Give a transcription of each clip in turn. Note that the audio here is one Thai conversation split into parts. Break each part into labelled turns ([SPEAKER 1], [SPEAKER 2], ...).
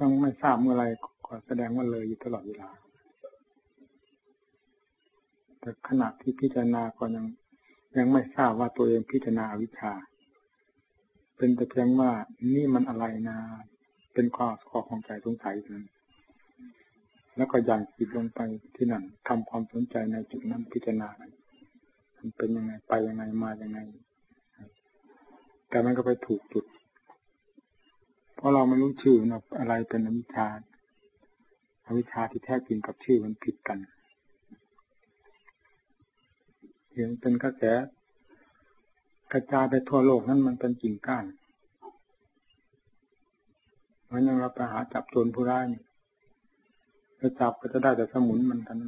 [SPEAKER 1] ต้องไม่ทราบเมื่อไรก็แสดงว่าเลยอยู่ตลอดเวลา แต่ขณะที่พิจารณาก็ยังยังไม่ทราบว่าตัวเองพิจารณาวิชา เป็นแต่เพียงว่านี่มันอะไรนะเป็นข้อข้อของใจสงสัยนั้นแล้วก็ยังจิตลงไปที่นั่นทำความสนใจในจุดนั้นพิจารณามันเป็นยังไงไปยังไงมายังไง แต่มันก็ไปถูกจุด ราะเราไม่รู้ชื่อนะอะไรเป็นอวิชชาอวิชชาที่แท้จริงกับชื่อมันผิดกันเห็นเป็นกระแสกระจายไปทั่วโลกนั้นมันเป็นจริงก้านเพราะยังเราไปหาจับโจรผู้ร้ายไปจับก็จะได้แต่สมุนมันกัน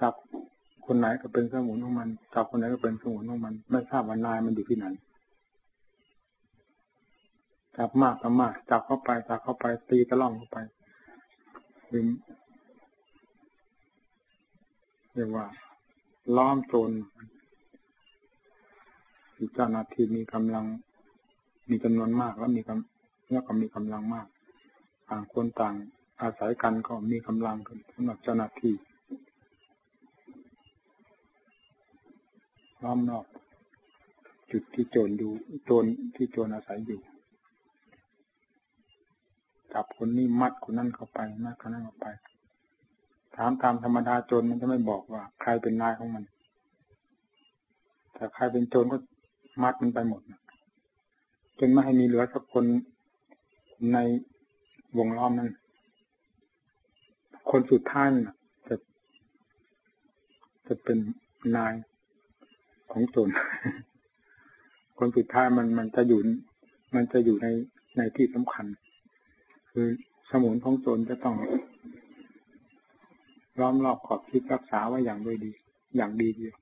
[SPEAKER 1] จับคนไหนก็เป็นสมุนของมันจับคนไหนก็เป็นสมุนของมัน ไม่ทราบว่านายมันอยู่ที่ไหน จับมากก็มากจับเข้าไปจับเข้าไปตีตะล่องเข้าไปเรียกว่า ล้อมโจรเจ้าหน้าที่มีกำลัง มีจำนวนมากแล้วมีกำแล้วก็มีกำลังมาก ต่างคนต่าง อาศัยกันก็มีกำลังกันสำหรับเจ้าหน้าที่ล้อมนอก จุดที่โจรอยู่โจรที่โจรอาศัยอยู่ จับคนนี้มัดคนนั้นเข้าไปมัดคนนั้นเข้าไป ถามตามธรรมดาโจรมันจะไม่บอกว่า ใครเป็นนายของมัน แต่ใครเป็นโจรก็มัดมันไปหมดจนไม่ให้มีเหลือสักคนในวงล้อมนั้น คนสุดท้ายนะจะจะเป็นนายของโจรคนสุดท้ายมันมันจะอยู่ มันจะอยู่ในในที่สำคัญ คือสมุนของโจรจะต้องล้อมรอบขอบคิดรักษาไว้อย่างด้วยดี อย่างดีเดียว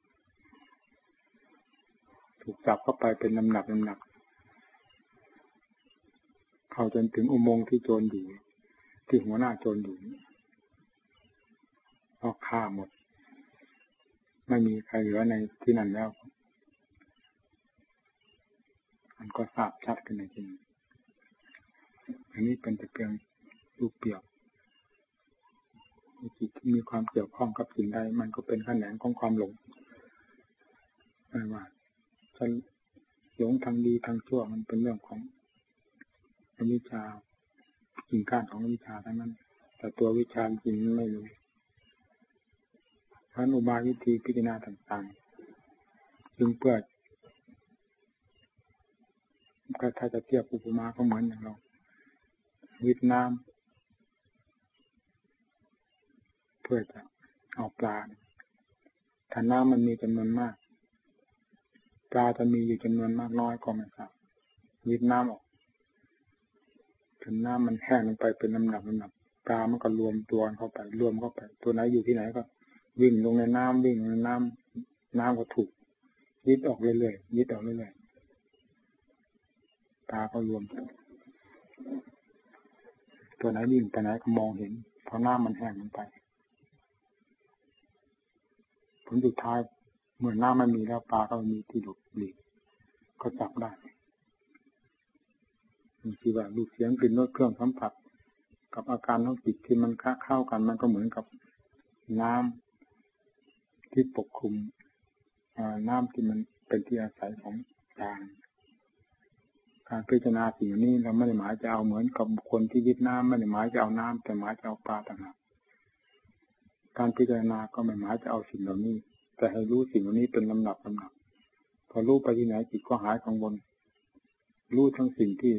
[SPEAKER 1] ถูกจับเข้าไปเป็นลำหนักลำหนัก เข้าจนถึงอุโมงค์ที่โจรอยู่ที่หัวหน้าโจรอยู่ก็ฆ่าหมด ไม่มีใครเหลือในที่นั่นแล้ว มันก็ทราบชัดกันในที่นี้ อันนี้เป็นแต่เพียงรูปเปียกจิตที่มีความเกี่ยวข้องกับสิ่งใดมันก็เป็นขแขนงของความหลงไม่ว่าจะหลงทางดีทางชั่วมันเป็นเรื่องของอวิชชาสิ่งการของวิชาทั้งนั้น แต่ตัววิชาจริงไม่รู้พันอุบายวิธีพิจารณาต่างๆ จึงเพื่อถ้าจะเทียบอุปมาก็เหมือนอย่างเรา วิทน้ำเพื่อจะเอาปลาถ้าน้ำมันมีจำนวนมาก ปลาจะมีอยู่จำนวนมากน้อยก็ไม่ทราบวิทน้ำออกจนน้ำมันแห้งลงไปเป็นลำดับลำดับปลามันก็รวมตัวเข้าไป รวมเข้าไป ตัวไหนอยู่ที่ไหนก็ วิ่งลงในน้ำวิ่งลงในน้ำน้ำก็ถูกยิดออกเรื่อยๆยิดออกเรื่อยๆตาก็รวม ตัวไหนวิ่งไปไหนก็มองเห็นเพราะน้ำมันแห้งลงไป ผลสุดท้ายเมื่อน้ำมันมีแล้วปลาก็มีที่หลบหลีกก็จับได้มีที่ว่าลูกเสียงกลิ่นรสเครื่องสัมผัส กับอาการของจิตที่มันค้าเข้ากันมันก็เหมือนกับน้ำที่ปกคลุมน้ำที่มันเป็นที่อาศัยของทาง การพิจารณาสิ่งนี้เราไม่ได้หมายจะเอาเหมือนกับคนที่วิทน้ำไม่ได้หมายจะเอาน้ำแต่หมายจะเอาปลาต่างหากการพิจารณาก็ไม่หมายจะเอาสิ่งเหล่านี้ แต่ให้รู้สิ่งเหล่านี้เป็นลำดับลำดับ พอรู้ไปที่ไหนจิตก็หายกังวลรู้ทั้งสิ่งที่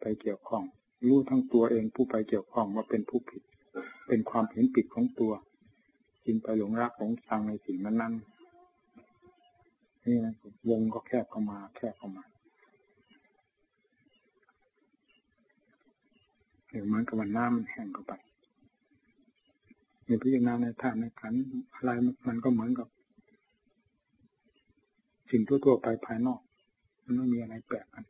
[SPEAKER 1] ไปเกี่ยวข้อง รู้ทั้งตัวเองผู้ไปเกี่ยวข้องว่าเป็นผู้ผิด เป็นความเห็นผิดของตัวจึงไปหลงรักหลงชังในสิ่งนั้นๆนี่นะวงก็แคบเข้ามาแคบเข้ามา เหมือนกับว่าน้ำมันแห้งเข้าไปในพิจารณาในท่าในขันอะไรมันก็เหมือนกับ สิ่งทั่วๆไปภายนอก มันไม่มีอะไรแปลกกัน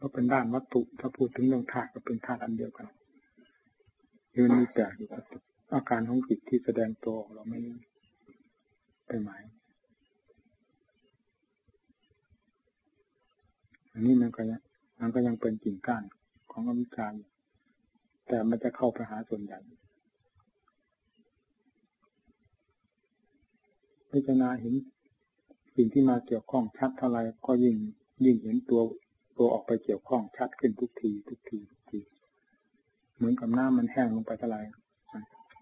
[SPEAKER 1] ก็เป็นด้านวัตถุถ้าพูดถึงเรื่องธาตุก็เป็นธาตุอันเดียวกันคือมันมีแปลกอยู่กับอาการของจิตที่แสดงตัวเราไม่ไปหมายอันนี้มันก็ มันก็ยังเป็นกิ่งก้านของอวิชชาแต่มันจะเข้าไปหาส่วนใหญ่พิจารณาเห็นสิ่งที่มาเกี่ยวข้องชัดเท่าไรก็ยิ่งยิ่งเห็นตัวตัวออกไปเกี่ยวข้องชัดขึ้นทุกที ทุกทีทุกทีเหมือนกับน้ำมันแห้งลงไปเท่าไร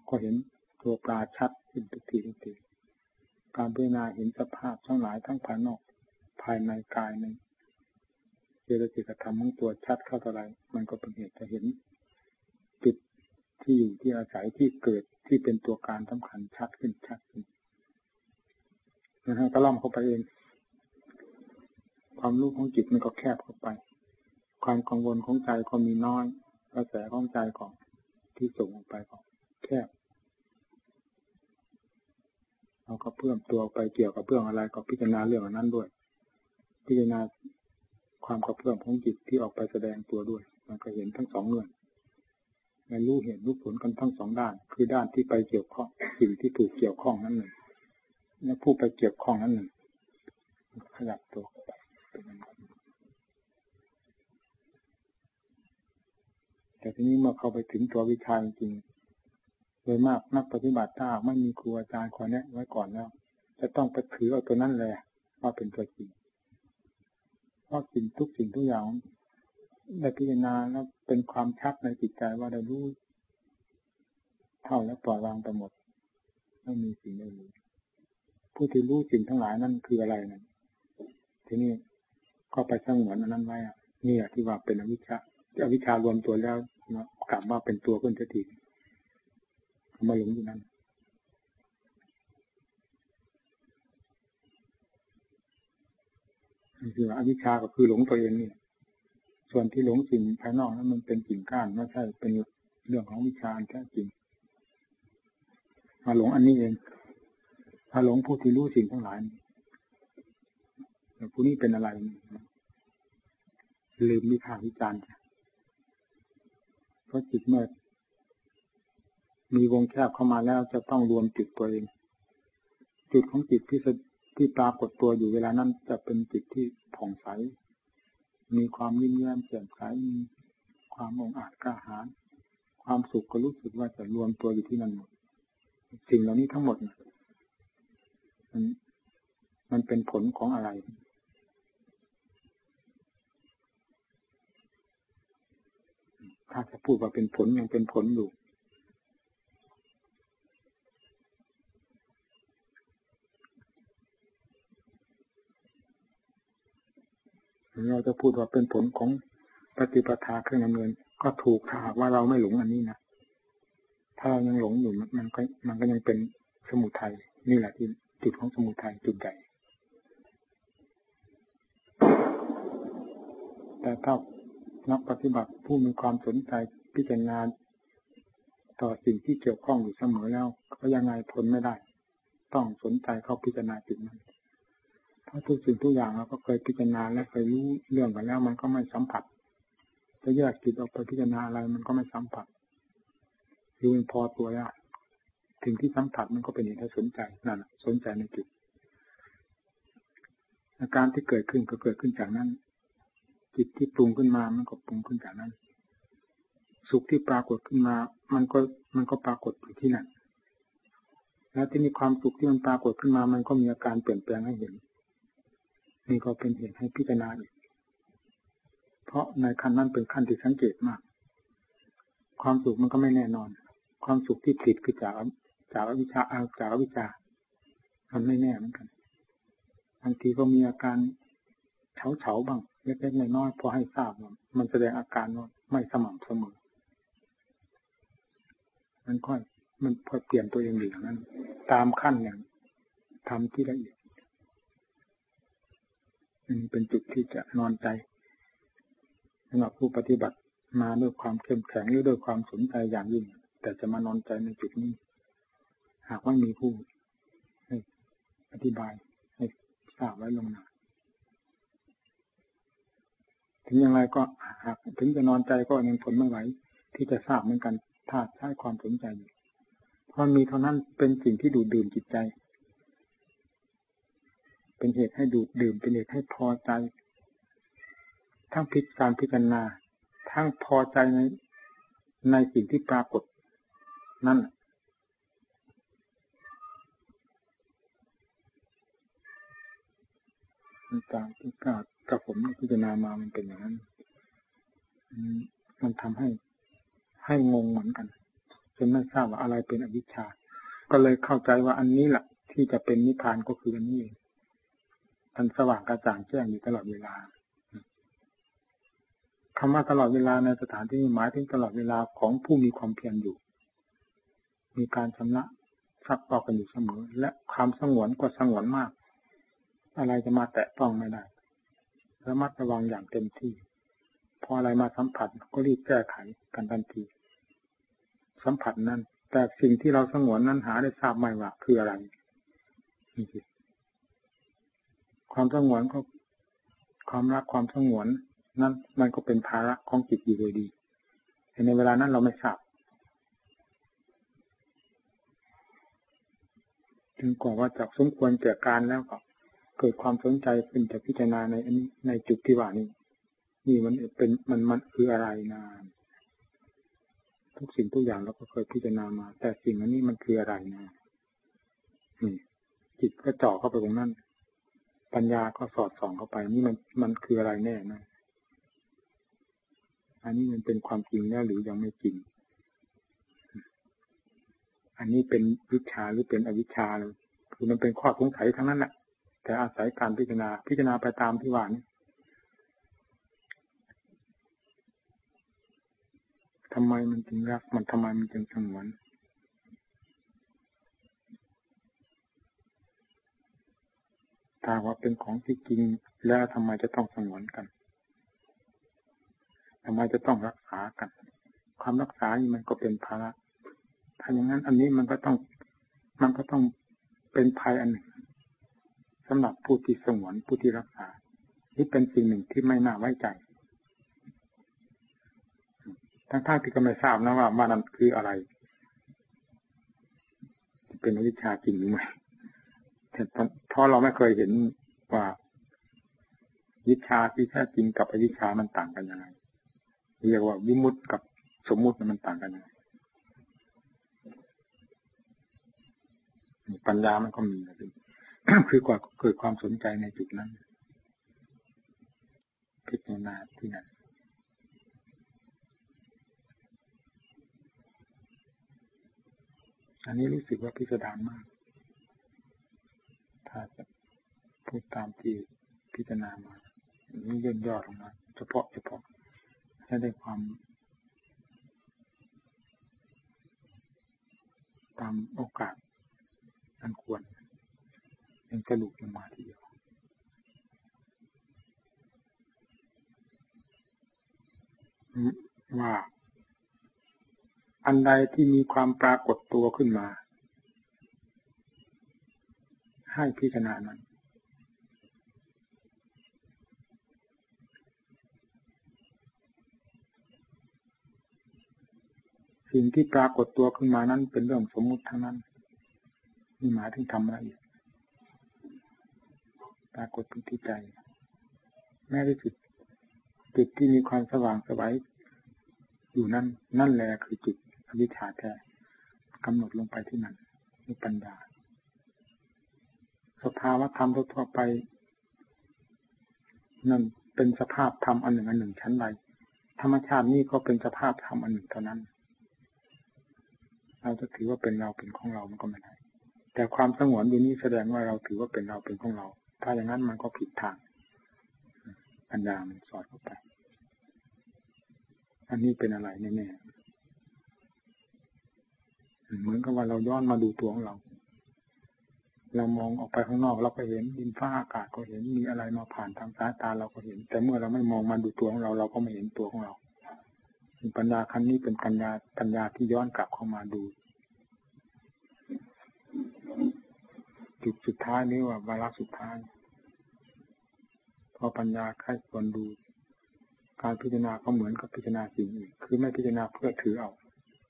[SPEAKER 1] ก็เห็นตัวปลาชัดขึ้นทุกทีทุกทีการพิจารณาเห็นสภาพทั้งหลายทั้งภายนอก ภายในกายใน เจตสิกธรรมของตัวชัดเข้าเท่าไรมันก็เป็นเหตุจะเห็นจุดที่อยู่ที่อาศัยที่เกิดที่เป็นตัวการสำคัญชัดขึ้นชัดขึ้นนะฮะก็ล่อมเข้าไปเอง ความรู้ของจิตมันก็แคบเข้าไป ความกังวลของใจก็มีน้อยกระแสของใจของที่ส่งออกไปก็แคบเราก็เพิ่มตัวไปเกี่ยวกับเรื่องอะไรก็พิจารณาเรื่องนั้นด้วย พิจารณา ความกระเพื่อมของจิตที่ออกไปแสดงตัวด้วย มันก็เห็นทั้งสองเงื่อนในรู้เห็นรู้ผลกันทั้งสองด้าน คือด้านที่ไปเกี่ยวข้องสิ่งที่ถูกเกี่ยวข้องนั้นหนึ่งและผู้ไปเกี่ยวข้องนั้นหนึ่งขยับตัวไปแต่ทีนี้เมื่อเข้าไปถึงตัววิชาจริงโดยมากนักปฏิบัติถ้าไม่มีครูอาจารย์คอยแนะไว้ก่อนแล้ว จะต้องไปถือเอาตัวนั้นเลยว่าเป็นตัวจริง เพราะสิ่งทุกสิ่งทุกอย่างได้พิจารณาแล้วเป็นความชัดในจิตใจว่าได้รู้เท่าและปล่อยวางไปหมดไม่มีสิ่งใดเลยผู้ที่รู้สิ่งทั้งหลายนั่นคืออะไรนั่นทีนี้ก็ไปสร้างเหมือนอันนั้นไว้นี่ที่ว่าเป็นอวิชชาอวิชชารวมตัวแล้วกลับว่าเป็นตัวขึ้นทีมาหลงอยู่นั้น คืออวิชชาก็คือหลงตัวเองนี่ส่วนที่หลงสิ่งภายนอกนั้นมันเป็นสิ่งก้านไม่ใช่เป็นเรื่องของวิชาแท้จริงมาหลงอันนี้เองมาหลงผู้ที่รู้สิ่งทั้งหลายแต่ผู้นี้เป็นอะไร ลืมวิพากวิจารณ์เพราะจิตเมื่อมีวงแคบเข้ามาแล้วจะต้องรวมจุดตัวเอง จุดของจิตที่ ที่ปรากฏตัวอยู่เวลานั้นจะเป็นจิตที่ผ่องใส มีความยิ้มแย้มแจ่มใสมีความองอาจกล้าหาญความสุขก็รู้สึกว่าจะรวมตัวอยู่ที่นั่นหมด สิ่งเหล่านี้ทั้งหมดมันมันเป็นผลของอะไร ถ้าจะพูดว่าเป็นผลยังเป็นผลอยู่ เราจะพูดว่าเป็นผลของปฏิปทาเครื่องดำเนิน ก็ถูกถ้าหากว่าเราไม่หลงอันนี้นะถ้าเรายังหลงอยู่มันก็มันก็ยังเป็นสมุทัยนี่แหละที่จุดของสมุทัยจุดใหญ่แต่ถ้านักปฏิบัติผู้มีความสนใจพิจารณาต่อสิ่งที่เกี่ยวข้องอยู่เสมอแล้ว ก็ยังไงทนไม่ได้ ต้องสนใจเข้าพิจารณาจุดนั้น เพราะทุกสิ่งทุกอย่างเราก็เคยพิจารณาและเคยรู้เรื่องกันแล้ว มันก็ไม่สัมผัสจะแยกจิตออกไปพิจารณาอะไรมันก็ไม่สัมผัสคือมันพอตัวแล้วถึงที่สัมผัสมันก็เป็นเหตุให้สนใจนั่นสนใจในจิตอาการที่เกิดขึ้นก็เกิดขึ้นจากนั้น จิตที่ปรุงขึ้นมามันก็ปรุงขึ้นจากนั้น สุขที่ปรากฏขึ้นมา มันก็มันก็ปรากฏอยู่ที่นั่นแล้วที่มีความสุขที่มันปรากฏขึ้นมา มันก็มีอาการเปลี่ยนแปลงให้เห็น นี่ก็เป็นเหตุให้พิจารณาอีก เพราะในขั้นนั้นเป็นขั้นที่สังเกตมาก ความสุขมันก็ไม่แน่นอน ความสุขที่ผิดคือจากจากวิชาจากวิชา มันไม่แน่เหมือนกันบางทีก็มีอาการเฉาเฉาบ้างเล็กๆน้อยๆพอให้ทราบมันแสดงอาการว่าไม่สม่ำเสมอ มันค่อยมันพอเปลี่ยนตัวเองอย่างนั้น ตามขั้นอย่างทำที่ละเอียด นี่เป็นจุดที่จะนอนใจสำหรับผู้ปฏิบัติมาด้วยความเข้มแข็งหรือด้วยความสนใจอย่างยิ่ง แต่จะมานอนใจในจุดนี้ หากว่ามีผู้ให้อธิบายให้ทราบไว้ลงหนาถึงอย่างไรก็หากถึงจะนอนใจก็ยังทนไม่ไหว ที่จะทราบเหมือนกันถ้าใช้ความสนใจอยู่เพราะมีเท่านั้นเป็นสิ่งที่ดูดดื่มจิตใจ เป็นเหตุให้ดูดดื่มเป็นเหตุให้พอใจ ทั้งพิการพิจารณา ทั้งพอใจในในสิ่งที่ปรากฏ นั่นตามที่กากับผมพิจารณามามันเป็นอย่างนั้นมันทำให้ให้งงเหมือนกันจนไม่ทราบว่าอะไรเป็นอวิชชา ก็เลยเข้าใจว่าอันนี้แหละที่จะเป็นนิพพานก็คืออันนี้เอั นสว่างกระจ่างแจ้งอยู่ตลอดเวลาคำว่าตลอดเวลาในสถานที่หมายถึงตลอดเวลาของผู้มีความเพียรอยู่ มีการชำระซักตอกกันอยู่เสมอ และความสงวนก็สงวนมาก อะไรจะมาแตะต้องไม่ได้ระมัดระวังอย่างเต็มที่ พออะไรมาสัมผัสก็รีบแก้ไขกันทันที สัมผัสนั้น แต่สิ่งที่เราสงวนนั้นหาได้ทราบไหมว่าคืออะไรนี่สิ ความสงวนก็ ความรักความสงวน นั้นมันก็เป็นภาระของจิตอยู่โดยดีแต่ในเวลานั้นเราไม่ทราบจึงกว่าว่าจากสมควรแก่การแล้วก็เกิดความสนใจขึ้นจากพิจารณาในในจุดที่ว่านี้นี่มันเป็นมันมันคืออะไรนะทุกสิ่งทุกอย่างเราก็เคยพิจารณามา แต่สิ่งอันนี้มันคืออะไรนะนี่จิตก็เจาะเข้าไปตรงนั้น ปัญญาก็สอดส่องเข้าไป นี่มันมันคืออะไรแน่นะ อันนี้มันเป็นความจริงแล้วหรือยังไม่จริง อันนี้เป็นวิชาหรือเป็นอวิชชาเลยคือมันเป็นข้อสงสัยทั้งนั้นแหละแต่อาศัยการพิจารณาพิจารณาไปตามที่ว่านี้ทำไมมันจึงรัก มันทำไมมันจึงสงวน ถ้าว่าเป็นของที่จริงแล้วทำไมจะต้องสงวนกันทำไมจะต้องรักษากัน ความรักษานี่มันก็เป็นภาระถ้าอย่างนั้นอันนี้มันก็ต้องมันก็ต้องเป็นภัยอันหนึ่งสำหรับผู้ที่สงวนผู้ที่รักษา นี่เป็นสิ่งหนึ่งที่ไม่น่าไว้ใจ ทั้งๆที่ก็ไม่ทราบนะว่ามันคืออะไร เป็นวิชาจริงหรือไม่ เพราะเราไม่เคยเห็นว่าวิชาที่แท้จริงกับอวิชามันต่างกันยังไงเรียกว่าวิมุตต์กับสมมุติมันต่างกันยังไงปัญญามันก็มีนะคือกว่าเกิดความสนใจในจุดนั้นพิจารณาที่นั่นอันนี้รู้สึกว่าพิสดารมาก ถ้าจะพูดตามที่พิจารณามานี่ย่นยอดลงมาเฉพาะเฉพาะให้ได้ความตามโอกาสอันควรยังสรุปลงมาทีเดียวว่าอันใดที่มีความปรากฏตัวขึ้นมา ให้พิจารณานั้นสิ่งที่ปรากฏตัวขึ้นมานั้นเป็นเรื่องสมมุติทั้งนั้นนี่หมายถึงทำอะไรปรากฏที่ใจแม้ที่จุดจุดที่มีความสว่างสวัยอยู่นั่น นั่นแหละคือจุดอวิชชาแท้กำหนดลงไปที่นั่นนี่ปัญญา สภาวะธรรมทั่วไปนั่นเป็นสภาพธรรมอันหนึ่งอันหนึ่งชั้นใดธรรมชาตินี้ก็เป็นสภาพธรรมอันหนึ่งเท่านั้น เราจะถือว่าเป็นเราเป็นของเรามันก็ไม่ได้แต่ความสงวนอยู่นี้แสดงว่าเราถือว่าเป็นเราเป็นของเรา ถ้าอย่างนั้นมันก็ผิดทางปัญญามันสอดเข้าไป อันนี้เป็นอะไรแน่ๆเหมือนกับว่าเราย้อนมาดูตัวของเรา เรามองออกไปข้างนอกเราก็เห็นดินฟ้าอากาศก็เห็นมีอะไรมาผ่านทางสายตาเราก็เห็น แต่เมื่อเราไม่มองมาดูตัวของเราเราก็ไม่เห็นตัวของเราปัญญาครั้งนี้เป็นปัญญาปัญญาที่ย้อนกลับเข้ามาดู จุดสุดท้ายนี้ว่าวาระสุดท้ายพอปัญญาใครควรดู การพิจารณาก็เหมือนกับพิจารณาสิ่งอื่นคือไม่พิจารณาเพื่อถือเอา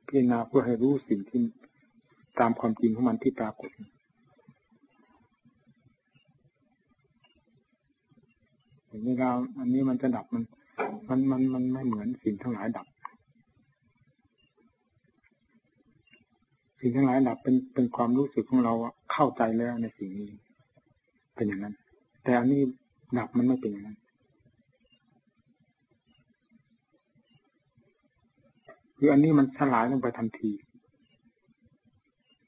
[SPEAKER 1] พิจารณาเพื่อให้รู้สิ่งที่ตามความจริงของมันที่ปรากฏ เวลาอันนี้มันจะดับมัน มันมันมันไม่เหมือนสิ่งทั้งหลายดับ สิ่งทั้งหลายดับเป็นเป็นความรู้สึกของเราเข้าใจแล้วในสิ่งนี้ เป็นอย่างนั้น แต่อันนี้ดับมันไม่เป็นอย่างนั้นคืออันนี้มันสลายลงไปทันที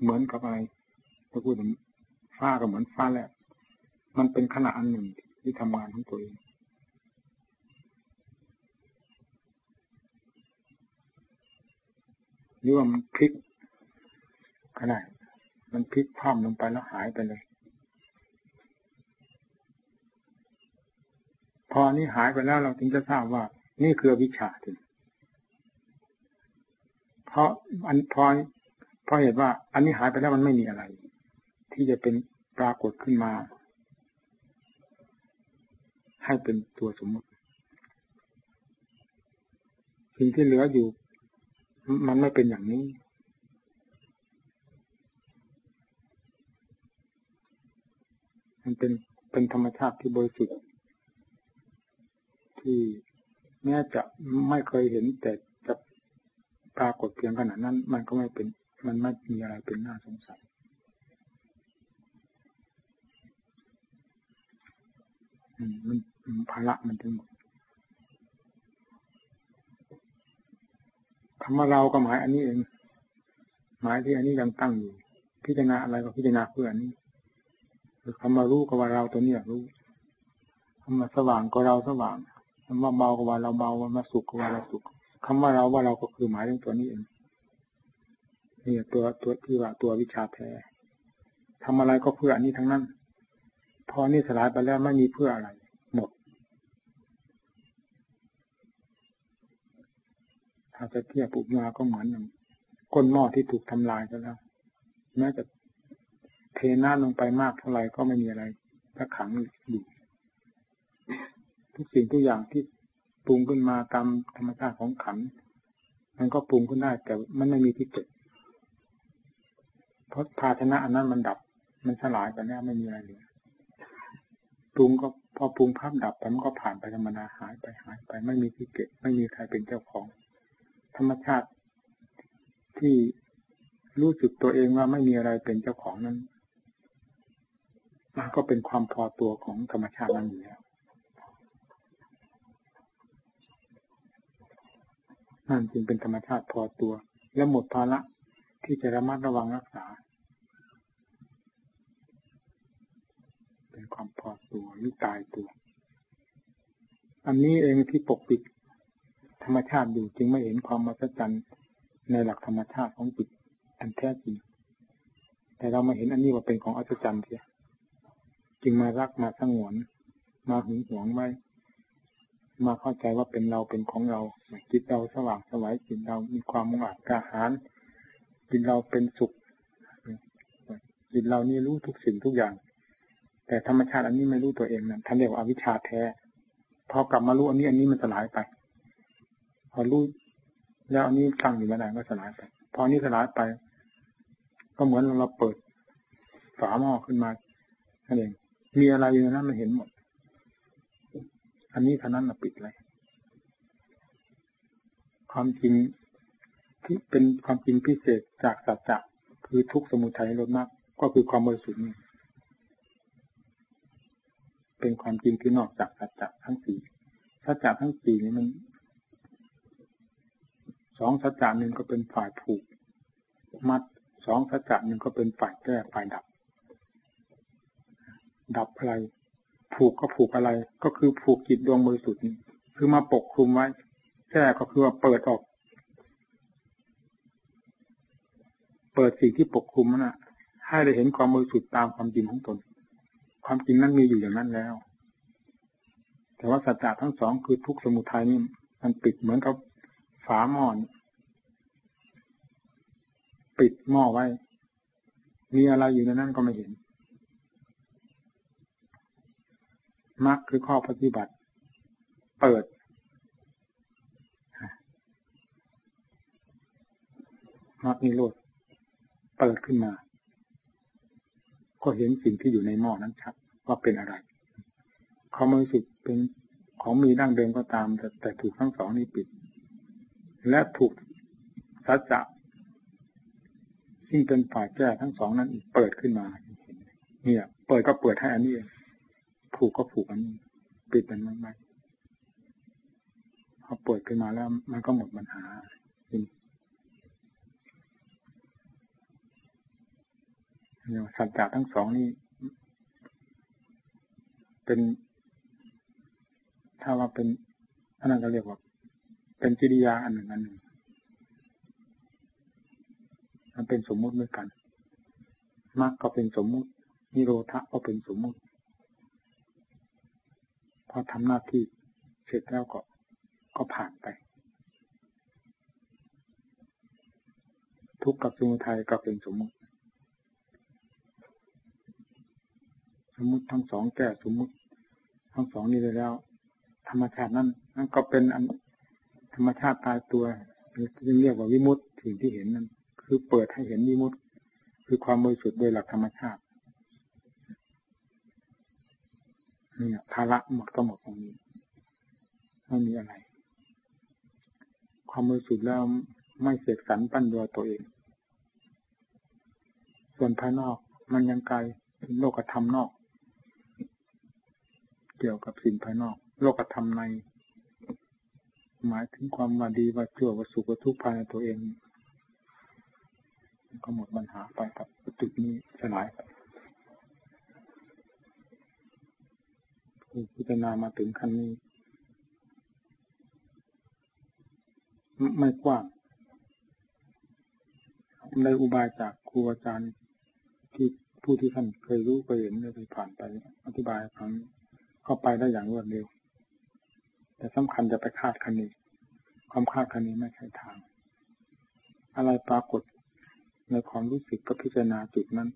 [SPEAKER 1] เหมือนกับอะไรถ้าพูดถึงฟ้าก็เหมือนฟ้าแหลบมันเป็นขณะอันหนึ่ง ที่ทำงานของตัวเองหรือว่ามันพลิกก็ได้มันพลิกพร่ำลงไปแล้วหายไปเลย พอนี้หายไปแล้วเราถึงจะทราบว่า นี่คือวิชาถึงเพราะอันพอเพราะเหตุว่า อันนี้หายไปแล้วมันไม่มีอะไร ที่จะเป็นปรากฏขึ้นมา ให้เป็นตัวสมมติ สิ่งที่เหลืออยู่ มันไม่เป็นอย่างนี้ มันเป็นเป็นธรรมชาติที่บริสุทธิ์ที่แม้จะไม่เคยเห็นแต่ปรากฏเพียงขนาดนั้น มันก็ไม่เป็น มันไม่มีอะไรเป็นน่าสงสัย มันภาระมันทั้งหมดคำว่าเราก็หมายอันนี้เอง หมายที่อันนี้ยังตั้งอยู่ พิจารณาอะไรก็พิจารณาเพื่ออันนี้คือคำว่ารู้ก็ว่าเราตัวนี้รู้คำว่าสว่างก็เราสว่างคำว่าเบาก็ว่าเราเบาคำว่าสุขก็ว่าเราสุขคำว่าเราว่าเราก็คือหมายถึงตัวนี้เองนี่ตัวตัวที่ว่าตัววิชาแท้ทำอะไรก็เพื่ออันนี้ทั้งนั้น พอนี่สลายไปแล้วไม่มีเพื่ออะไร หมด ถ้าจะเทียบปุบมาก็เหมือนก้นหม้อที่ถูกทำลายไปแล้วแม้จะเทน้ำลงไปมากเท่าไหร่ก็ไม่มีอะไรถ้าขังอยู่ทุกสิ่งทุกอย่างที่ปรุงขึ้นมาตามธรรมชาติของขัน มันก็ปรุงขึ้นได้แต่มันไม่มีที่เกิดเพราะภาชนะอันนั้นมันดับ มันสลายไปแล้วไม่มีอะไรเหลือ ปรุงก็พอปรุงภาพดับไปมันก็ผ่านไปธรรมดาหายไปหายไป ไม่มีที่เก็บไม่มีใครเป็นเจ้าของ ธรรมชาติที่รู้สึกตัวเองว่าไม่มีอะไรเป็นเจ้าของนั้นมันก็เป็นความพอตัวของธรรมชาตินั้นอยู่แล้วนั่นจึงเป็นธรรมชาติพอตัว และหมดภาระที่จะระมัดระวังรักษา เป็น ความพอตัวหรือตายตัว อันนี้เองที่ปกปิดธรรมชาติอยู่จึงไม่เห็นความมหัศจรรย์ในหลักธรรมชาติของจิตอันแท้จริง แต่เรามาเห็นอันนี้ว่าเป็นของอัศจรรย์เสียจึงมารักมาสงวน มาหึงหวงไว้มาเข้าใจว่าเป็นเราเป็นของเราจิตเราสว่างสวัยจิตเรามีความมุ่งอาจกระหารจิตเราเป็นสุขจิตเรานี่รู้ทุกสิ่งทุกอย่าง แต่ธรรมชาติอันนี้ไม่รู้ตัวเองนะท่านเรียกว่าอวิชชาแท้ พอกลับมารู้อันนี้อันนี้มันสลายไป พอรู้แล้วอันนี้ตั้งอยู่มาไหนก็สลายไป พอนี้สลายไป ก็เหมือนเราเปิดฝาหม้อขึ้นมานั่นเองมีอะไรอยู่นั้นมันเห็นหมด อันนี้เท่านั้นเราปิดเลยความจริงที่เป็นความจริงพิเศษจากสัจจะคือทุกสมุทัยลดมาก ก็คือความบริสุทธิ์นี่ เป็นความจริงที่นอกจากสัจจะทั้งสี่สัจจะทั้งสี่นี้มันสองสัจจะหนึ่งก็เป็นฝ่ายผูก มัดสองสัจจะหนึ่งก็เป็นฝ่ายแก้ฝ่ายดับ ดับอะไร ผูกก็ผูกอะไร ก็คือผูกจิตดวงบริสุทธิ์นี้คือมาปกคลุมไว้แก้ก็คือว่าเปิดออก เปิดสิ่งที่ปกคลุมนั่นนะให้ได้เห็นความบริสุทธิ์ตามความจริงของตน ความจริงนั้นมีอยู่อย่างนั้นแล้ว แต่ว่าสัจจะทั้งสองคือทุกสมุทัยนี่มันปิดเหมือนกับฝาหม้อปิดหม้อไว้ มีอะไรอยู่ในนั้นก็ไม่เห็นมรรคคือข้อปฏิบัติ เปิด มรรคนิโรธ เปิดขึ้นมา ก็เห็นสิ่งที่อยู่ในหม้อนั้นชัดว่าเป็นอะไรความรู้สึกเป็นของมีดั้งเดิมก็ตาม แต่แต่ถูกทั้งสองนี้ปิด และถูกสัจจะซึ่งเป็นฝ่ายแก้ทั้งสองนั้นเปิดขึ้นมาเนี่ย เปิดก็เปิดให้อันนี้ผูกก็ผูกอันนี้ปิดมันไม่ไม่พอเปิดขึ้นมาแล้ว มันก็หมดปัญหาเนี่ย สัจจะทั้งสองนี่เป็น ถ้าว่าเป็นอันนั้นก็เรียกว่า เป็นกิริยาอันหนึ่งอันหนึ่งมันเป็นสมมุติด้วยกันมรรคก็เป็นสมมุตินิโรธะก็เป็นสมมุติ พอทำหน้าที่เสร็จแล้วก็ก็ผ่านไป ทุกข์กับสมุทัยก็เป็นสมมุติ สมมติทั้งสองแก่สมมติ ทั้งสองนี้เลยแล้ว ธรรมชาตินั้นนั่นก็เป็นอันธรรมชาติตายตัวเรียกว่าวิมุตติสิ่งที่เห็นนั้น คือเปิดให้เห็นวิมุตติคือความบริสุทธิ์โดยหลักธรรมชาตินี่ภาระหมดก็หมดตรงนี้ไม่มีอะไร ความบริสุทธิ์แล้วไม่เสกสรรปั้นตัวตัวเอง ส่วนภายนอกมันยังไกลโลกธรรมนอก เกี่ยวกับสิ่งภายนอก โลกธรรมใน หมายถึงความว่าดีว่าชั่วว่าสุขว่าทุกข์ภายในตัวเอง ก็หมดปัญหาไปกับจุดนี้สลายไปพิจารณามาถึงขั้นนี้ ไม่กว้างในอุบายจากครูอาจารย์ที่ผู้ที่ท่านเคยรู้เคยเห็นได้ผ่านไปอธิบายครั้ง เข้าไปได้อย่างรวดเร็ว แต่สำคัญจะไปคาดคะเนความคาดคะเนไม่ใช่ทาง อะไรปรากฏในความรู้สึกก็พิจารณาจุดนั้น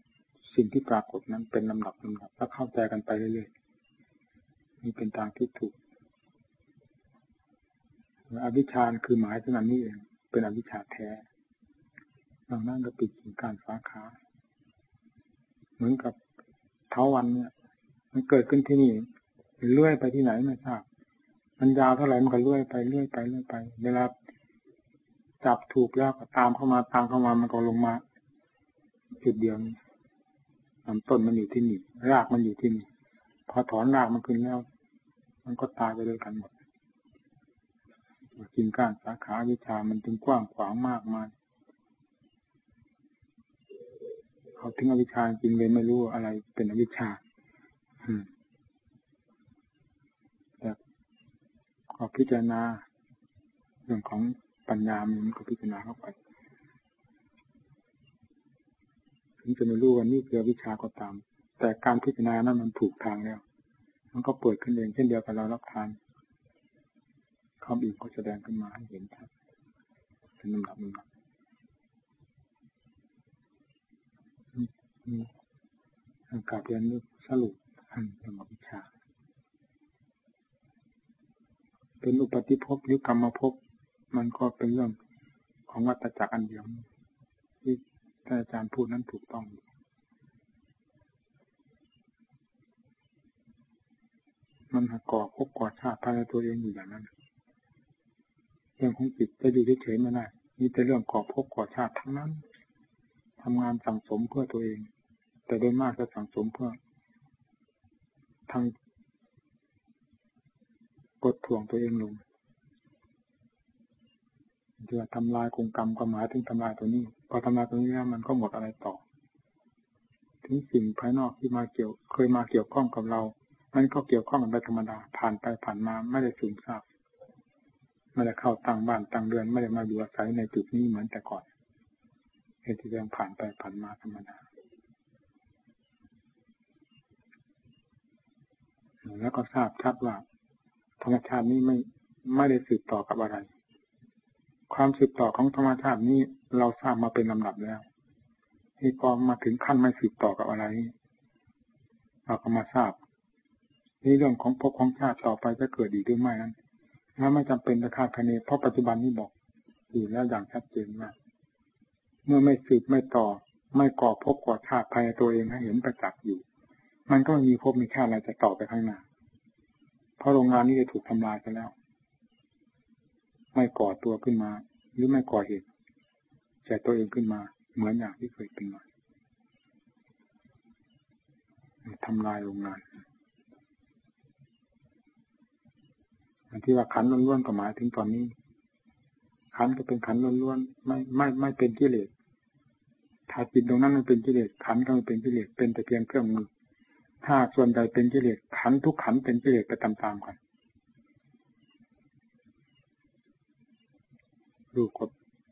[SPEAKER 1] สิ่งที่ปรากฏนั้นเป็นลำดับลำดับแล้วเข้าใจกันไปเรื่อยๆนี่เป็นทางที่ถูกอวิชชาคือหมายถึงอันนี้เองเป็นอวิชชาแท้ดังนั้นก็ปิดกิ่งการสาขาเหมือนกับเท้าวันเนี่ย มันเกิดขึ้นที่นี่ เลื่อยไปที่ไหนไม่ทราบ มันยาวเท่าไหร่มันก็เลื่อยไปเลื่อยไปเลื่อยไป เวลาจับถูกแล้วก็ตามเข้ามาตามเข้ามามันก็ลงมา จุดเดียวลำต้นมันอยู่ที่นี่ รากมันอยู่ที่นี่ พอถอนรากมันขึ้นแล้ว มันก็ตายไปด้วยกันหมดกินก้านสาขาวิชามันจึงกว้างขวางมากมายเขาถึงอวิชาจริงเลยไม่รู้อะไรเป็นอวิชาแต่ ขอพิจารณาเรื่องของปัญญามันก็พิจารณาเข้าไปถึงจะไม่รู้ว่านี่คือวิชาก็ตาม แต่การพิจารณานั้นมันถูกทางแล้ว มันก็เปิดขึ้นเองเช่นเดียวกับเรารับทานคำอื่นก็แสดงขึ้นมาให้เห็นชัดเป็นลำดับลำดับกาบเรียนสรุปอันธรรมวิชา เป็นอุปติภพหรือกรรมภพมันก็เป็นเรื่องของวัตจักรอันเดียวที่ท่านอาจารย์พูดนั้นถูกต้องมันก่อภพก่อชาติภายในตัวเองอยู่อย่างนั้น เรื่องของจิตจะอยู่เฉยๆไม่ได้มีแต่เรื่องก่อภพก่อชาติทั้งนั้นทำงานสั่งสมเพื่อตัวเอง แต่โดยมากจะสั่งสมเพื่อ ทาง กดถ่วงตัวเองลงเดี๋ยวทำลายกงกรรมก็หมายถึงทำลายตัวนี้ พอทำลายตัวนี้แล้วมันก็หมดอะไรต่อ ถึงสิ่งภายนอกที่มาเกี่ยวเคยมาเกี่ยวข้องกับเรา มันก็เกี่ยวข้องกันไปธรรมดา ผ่านไปผ่านมาไม่ได้สูญทราบไม่ได้เข้าตั้งบ้านตั้งเรือนไม่ได้มาอยู่อาศัยในจุดนี้เหมือนแต่ก่อนเหตุที่เรื่องผ่านไปผ่านมาธรรมดาแล้วก็ทราบชัดว่า ธรรมชาตินี้ไม่ไม่ได้สืบต่อกับอะไร ความสืบต่อของธรรมชาตินี้เราทราบมาเป็นลำดับแล้ว ที่พอมาถึงขั้นไม่สืบต่อกับอะไร เราก็มาทราบนี่เรื่องของภพของชาติต่อไปจะเกิดอีกหรือไม่นั้นแล้วไม่จำเป็นจะคาดคะเนเพราะปัจจุบันนี้บอกอยู่แล้วอย่างชัดเจนว่าเมื่อไม่สืบไม่ต่อ ไม่ก่อภพก่อชาติภายในตัวเองให้เห็นประจักษ์อยู่ มันก็มีภพมีชาติอะไรจะต่อไปข้างหน้า เพราะโรงงานนี้จะถูกทำลายไปแล้ว ไม่ก่อตัวขึ้นมา หรือไม่ก่อเหตุแต่ตัวเองขึ้นมา เหมือนอย่างที่เคยเป็นมาทำลายโรงงานอันที่ว่าขันล้วนๆก็หมายถึงตอนนี้ ขันก็เป็นขันล้วนๆไม่ไม่ไม่เป็นกิเลสถ้าจิตตรงนั้นมันเป็นกิเลสขันก็ไม่เป็นกิเลสเป็นแต่เพียงเครื่องมือ ถ้าส่วนใดเป็นกิเลสขันทุกขันเป็นกิเลสไปตามๆกันรูปก็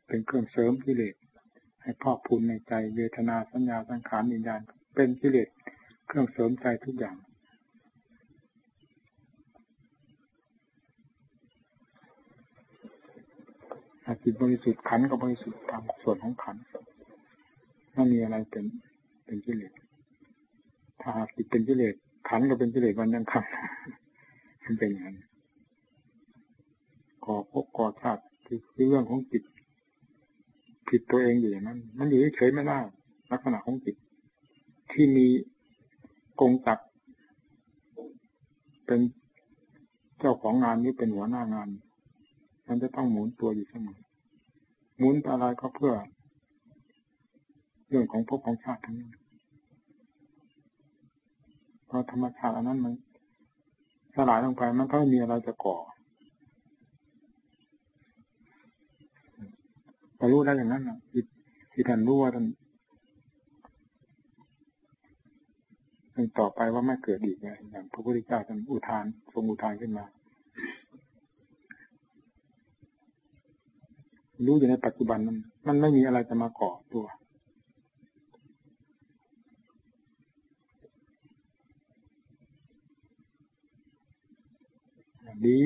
[SPEAKER 1] เป็นเครื่องเสริมกิเลสให้พอกพูนในใจเวทนาสัญญาสังขารวิญญาณเป็นกิเลสเครื่องเสริมใจทุกอย่าง จิตบริสุทธิ์ขันก็บริสุทธิ์ตามส่วนของขันไม่มีอะไรเป็นเป็นกิเลส ถ้าจิตเป็นกิเลสขันก็เป็นกิเลสวันยังคำมันเป็นอย่างนั้นก่อพบก่อชาติคือเรื่องของจิตผิดตัวเองอยู่อย่างนั้น มันอยู่เฉยไม่ได้ลักษณะของจิต ที่มีกงจักเป็นเจ้าของงานนี้เป็นหัวหน้างาน มันจะต้องหมุนตัวอยู่เสมอหมุนอะไรก็เพื่อ เรื่องของภพของชาติทั้งนั้น พอธรรมชาติอันนั้นมันสลายลงไปมันก็ไม่มีอะไรจะก่อพอรู้ได้อย่างนั้นนะที่ท่านรู้ว่าท่านต่อไปว่าไม่เกิดอีกไงอย่างพระพุทธเจ้าท่านอุทานทรงอุทานขึ้นมา รู้อยู่ในปัจจุบันนั้นมันไม่มีอะไรจะมาก่อตัว ดี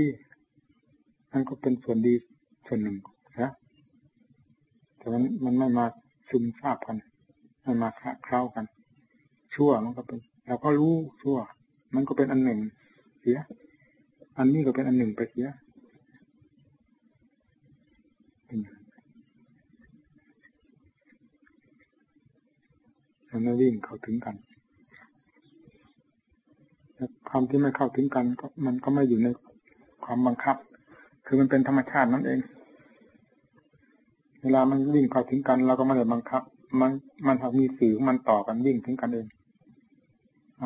[SPEAKER 1] นั่นก็เป็นส่วนดีส่วนหนึ่งนะแต่มันมันไม่มาซึมซาบกันไม่มาคเคล้ากัน ชั่วมันก็เป็นเราก็รู้ชั่ว มันก็เป็นอันหนึ่งเสีย อันนี้ก็เป็นอันหนึ่งไปเสียมันไม่วิ่งเข้าถึงกันความที่ไม่เข้าถึงกันก็มันก็ไม่อยู่ใน ความบังคับ คือมันเป็นธรรมชาตินั่นเอง เวลามันวิ่งเข้าถึงกันเราก็ไม่ได้บังคับ มันมันหากมีสื่อมันต่อกันวิ่งถึงกันเอง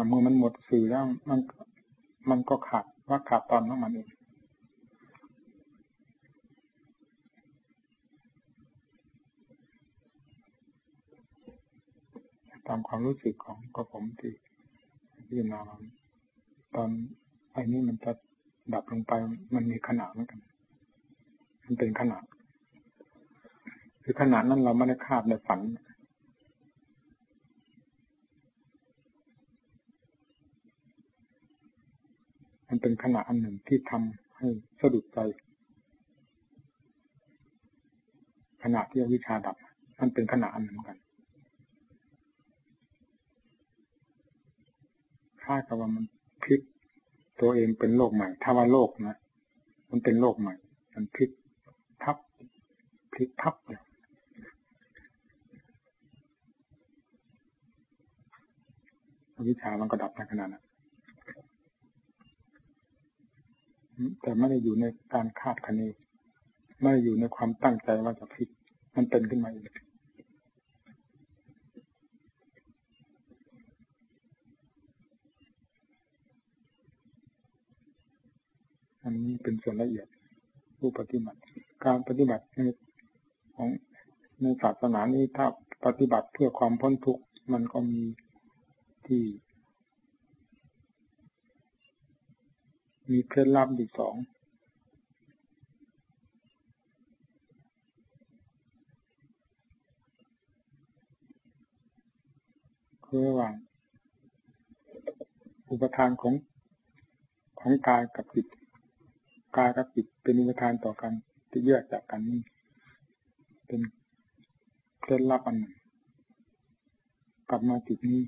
[SPEAKER 1] เมื่อมันหมดสื่อแล้วมันมันก็ขาดว่าขาดตอนของมันเองตามความรู้สึกของกระผมที่ที่มาตอนไอ้นี้มันจะ ดับลงไปมันมีขนาดเหมือนกัน มันเป็นขนาด คือขนาดนั้นเราไม่ได้คาดในฝัน มันเป็นขณะอันหนึ่งที่ทำให้สะดุดใจ ขณะที่วิชาดับ มันเป็นขณะอันหนึ่งกันค่ากับว่ามันพลิก ตัวเองเป็นโลกใหม่ถ้าว่าโลกนะมันเป็นโลกใหม่ มันพลิกทับพลิกทับเนี่ยวิชามันก็ดับในขณะนั้นแต่ไม่ได้อยู่ในการคาดคะเนไม่ได้อยู่ในความตั้งใจว่าจะพลิก มันเป็นขึ้นมาเอง อันนี้เป็นส่วนละเอียดผู้ปฏิบัติ การปฏิบัติในของในศาสนานี้ถ้าปฏิบัติเพื่อความพ้นทุกข์มันก็มีที่ มีเคล็ดลับอีกสองคือระหว่างอุปทานของของกายกับจิต กายกับจิตเป็นอุปทานต่อกันที่แยกจากกันนี่เป็นเคล็ดลับอันหนึ่งกลับมาจิตนี้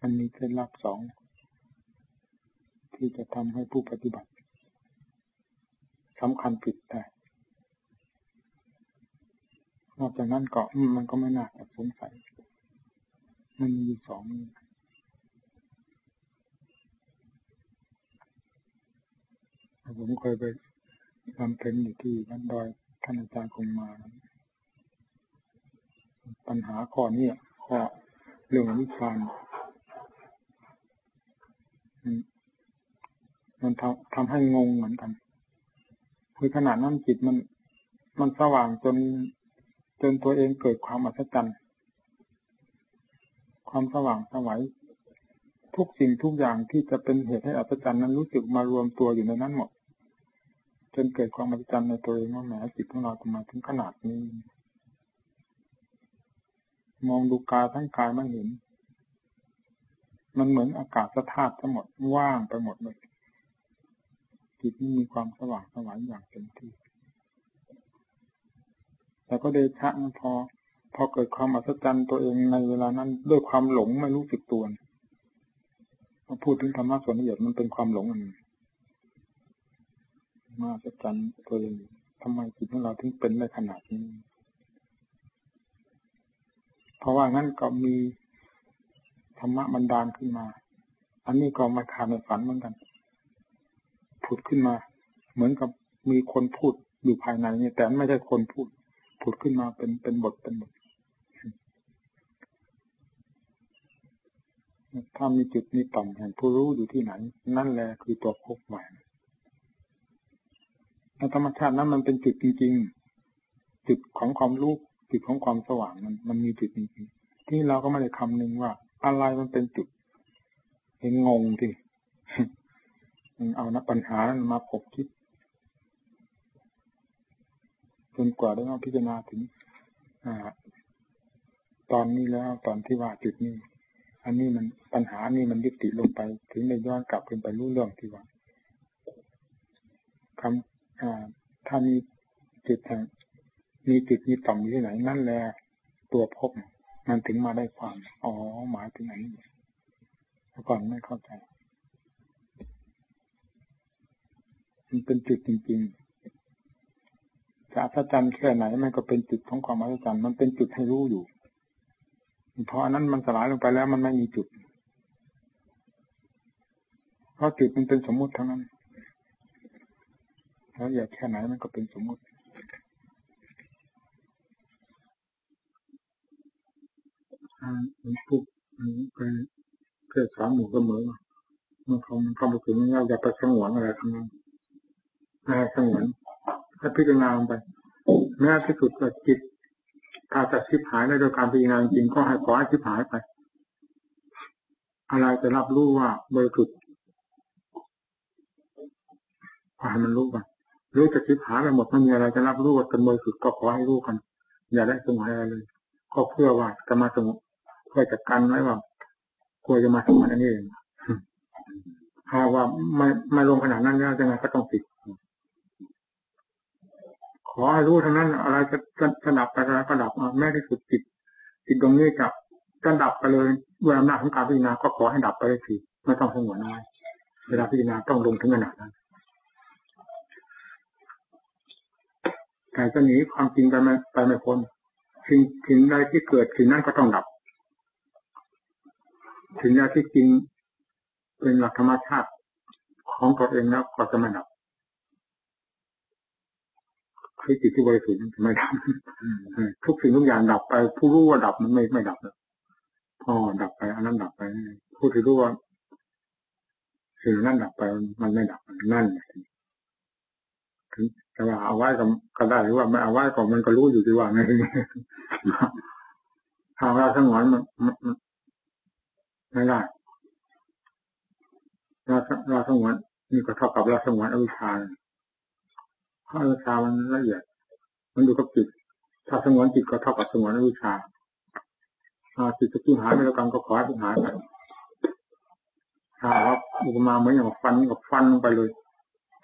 [SPEAKER 1] มันมีเคล็ดลับสองที่จะทำให้ผู้ปฏิบัติสำคัญผิดได้นอกจากนั้นก็มันก็ไม่น่าจะสงสัย มันมีสอง ผมเคยไปทำเพนอยู่ที่บ้านดอยท่านอาจารย์คงมา ปัญหาข้อนี้ข้อเรื่องวิชามันทำทำให้งงเหมือนกัน คือขนาดนั้นจิตมัน มันสว่างจน จนตัวเองเกิดความอัศจรรย์ความสว่างสวัยทุกสิ่งทุกอย่างที่จะเป็นเหตุให้อัศจรรย์นั้นรู้สึกมารวมตัวอยู่ในนั้นหมด จนเกิดความอัศจรรย์ในตัวเองว่าแหมจิตของเราทำไมถึงขนาดนี้ มองดูกายทั้งกายไม่เห็น มันเหมือนอากาศสธาตุทั้งหมดว่างไปหมดเลยจิตนี้มีความสว่างสวายอย่างเต็มที่ แต่ก็เดชะมันพอ พอเกิดความอัศจรรย์ตัวเองในเวลานั้น ด้วยความหลงไม่รู้สึกตัวพูดถึงธรรมะส่วนละเอียดมันเป็นความหลงอันนึง มาอัศจรรย์ตัวเองทำไมจิตของเราถึงเป็นได้ขนาดนี้ เพราะว่างั้นก็มีธรรมะบันดาลขึ้นมา อันนี้ก็มาขาดในฝันเหมือนกันผุดขึ้นมา เหมือนกับมีคนพูดอยู่ภายในนี่แต่ไม่ใช่คนพูดผุดขึ้นมาเป็นเป็นบทเป็นบทถ้ามีจุดมีต่อมแห่งผู้รู้อยู่ที่ไหน นั่นแหละคือตัวพบใหม่ ในธรรมชาตินั้นมันเป็นจุดจริงๆจุดของความรู้จุดของความสว่างมันมันมีจุดจริงๆที่เราก็ไม่ได้คำนึงว่า อะไรมันเป็นจุด เห็นงงทีเอานัปัญหานั้นมาพบคิดจนกว่าได้มาพิจารณาถึงอตอนนี้แล้วตอนที่ว่าจุดนี้ อันนี้มันปัญหานี่มันยุติลงไป ถึงได้ย้อนกลับขึ้นไปรู้เรื่องที่ว่าคำ ถ้ามีจุดแห่งมีจุดมีต่อมอยู่ที่ไหนนั่นแหละตัวพบมันถึงมาได้ความ อ๋อหมายถึงไหนเมื่อก่อนไม่เข้าใจ มันเป็นจุดจริงๆจะอัศจรรย์แค่ไหนมันก็เป็นจุดของความอัศจรรย์มันเป็นจุดให้รู้อยู่เพราะอันนั้นมันสลายลงไปแล้วมันไม่มีจุด เพราะจุดมันเป็นสมมุติทั้งนั้น แล้วอยากแค่ไหนมันก็เป็นสมมติมันพูดมันเคยเคยสอนหมู่เสมอเมื่อเขาเข้าไปถึงเราอย่าไปสงวนอะไรทั้งนั้นอะไรสงวนถ้าพิจารณาไปแม้ที่สุดก็จิตถ้าจะชิบหายในโดยการพิจารณาจริงก็ให้ขอให้ชิบหายไป อะไรจะรับรู้ว่าบริสุทธิ์ขอให้มันรู้กัน หรู้จะชิบหาไปหมดไม่มีอะไรจะรับรู้ว่าเป็นบริสุทธิ์ก็ขอให้รู้กัน อย่าได้สงวนอะไรเลยก็เพื่อว่าจะมาสงเพื่อจัดการไว้ว่าควรจะมาสงวนอันนี้เองถ้าว่าไม่ไม่ลงขนาดนั้นแล้วยังไงก็ต้องติดขอให้รู้ทั้งนั้น อะไรจะจะดับไปอะไรก็ดับแม้ที่สุดจิตจิตตรงนี้จะจะดับไปเลยด้วยอำนาจของการพิจารณาก็ขอให้ดับไปเลยทีไม่ต้องสงวนน้อยเวลาพิจารณาต้องลงถึงขนาดนั้น แต่จะหนีความจริงไปไม่ไปไม่พ้นสิ่งสิ่งใดที่เกิดสิ่งนั้นก็ต้องดับสิ่งใดที่จริงเป็นหลักธรรมชาติของตัวเองแล้วก็จะไม่ดับคือจิตที่บริสุทธิ์ไม่ดับทุกสิ่งทุกอย่างดับไป ผู้รู้ว่าดับมันไม่ไม่ดับพอดับไปอันนั้นดับไปผู้ที่รู้ว่าสิ่งนั้นดับไปมันไม่ดับนั่น ถึงจะว่าเอาไว้ก็ได้หรือว่าไม่เอาไว้ก็มันก็รู้อยู่ที่ว่าไงถ้าเราสงวนมันไม่ได้เราเราสงวนนี่ก็เท่ากับเราสงวนอวิชชาเพราะอวิชามันละเอียด มันอยู่กับจิต ถ้าสงวนจิตก็เท่ากับสงวนอวิชาถ้าจิตจะทิ้งหายไปแล้วกันก็ขอให้ทิ้งหายไปถ้าว่าอุปมาเหมือนอย่างฟันกับฟันลงไปเลย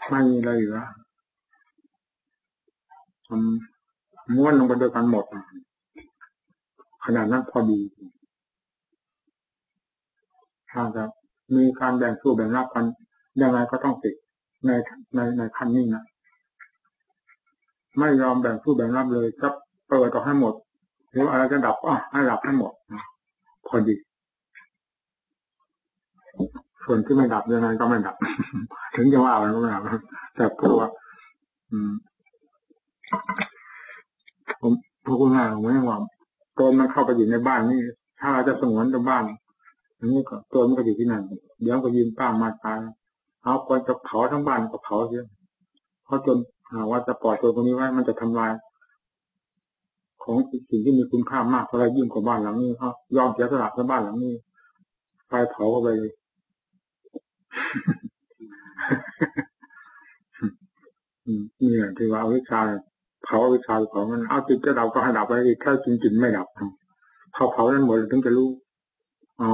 [SPEAKER 1] ไม่มีอะไรเหลือ มันม้วนลงไปด้วยกันหมด ขนาดนั้นพอดี ถ้าจะมีการแบ่งสู้แบ่งรับกันยังไงก็ต้องติดในในในขั้นนี้นะไม่ยอมแบ่งสู้แบ่งรับเลยก็เปิดต่อให้หมดหรืออะไรจะดับอะให้ดับให้หมดพอดี ส่วนที่ไม่ดับยังไงก็ไม่ดับ ถึงจะว่ามันก็ไม่ดับแต่พวอืม ผมพวกคุณงานผมไม่ว่าโจรมันเข้าไปอยู่ในบ้านนี่ ถ้าเราจะสงวนในบ้านอย่างนี้ก็โจรมันก็อยู่ที่นั่น เดี๋ยวก็ยืนป้างมาตาย เอาคนจะเผาทั้งบ้านก็เผาเสียเพราะจนหาว่าจะปล่อยตัวตรงนี้ไว้มันจะทำลาย ของสิ่งที่มีคุณค่ามากอะไรยิ่งกว่าบ้านหลังนี้เขายอมเสียสละในบ้านหลังนี้ไฟเผาเข้าไปเลยนี่แหละที่ว่าวิชา เผาวิชาของมันเอาจิตจะดับก็ให้ดับไปแค่จริงจิตไม่ดับเผาเผานั้นหมดถึงจะรู้อ๋อ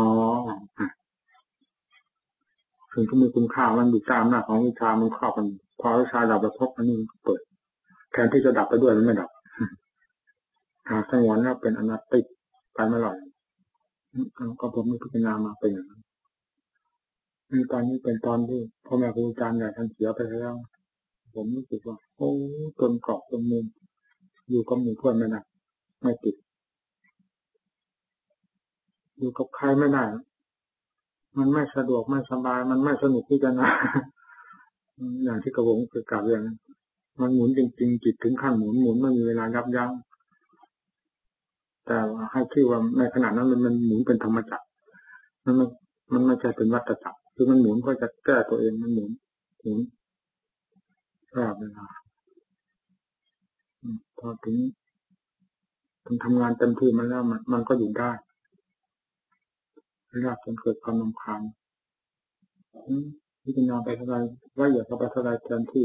[SPEAKER 1] ถึงที่มีคุณค่ามันอยู่ตามหน้าของวิชามันครอบมันพอวิชาดับไปพบอันนี้เปิด แทนที่จะดับไปด้วยมันไม่ดับหาสงวนแล้วเป็นอนัตติไปไม่หล่อยก็ผมมีพิจารณามาเป็นอย่างนั้นตอนนี้เป็นตอนที่พ่อแม่ครูอาจารย์ใหญ่ท่านเสียไปแล้ว ผมรู้สึกว่าโอ้จนเกาะจนมุมอยู่กับหมู่เพื่อนไม่ได้ไม่ติด อยู่กับใครไม่ได้ มันไม่สะดวกไม่สบาย มันไม่สนุกที่จะนะอย่างที่กระวงเคยกล่าวอย่างนั้นมันหมุนจริงๆจิตถึงขั้นหมุนหมุนไม่มีเวลายับยั้งแต่ให้ชื่อว่าในขณะนั้นมันมันหมุนเป็นธรรมจักรมันมันมันไม่ใช่เป็นวัฏจักรคือมันหมุนเพื่อจะแก้ตัวเองมันหมุนหมุน ตลอดเวลาพอถึงถึงทำงานเต็มที่มันแล้วมันมันก็อยู่ได้ยากจนเกิดความลำคาญพิจารณาไปเท่าไรว่าอย่าเข้าไปเท่าไรแทนที่